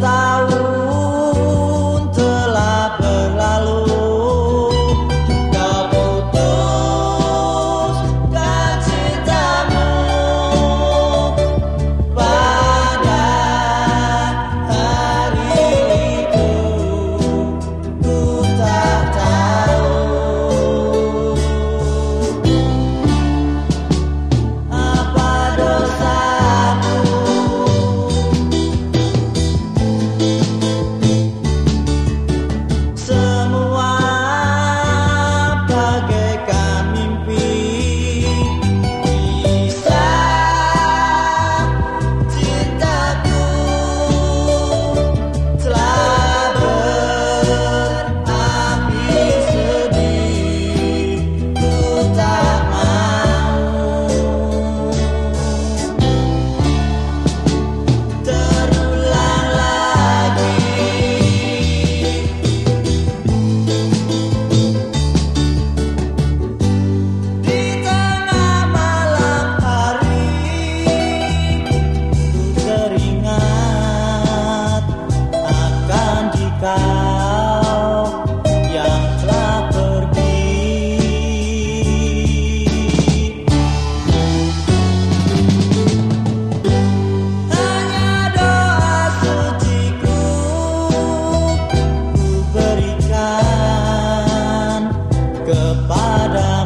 在。ada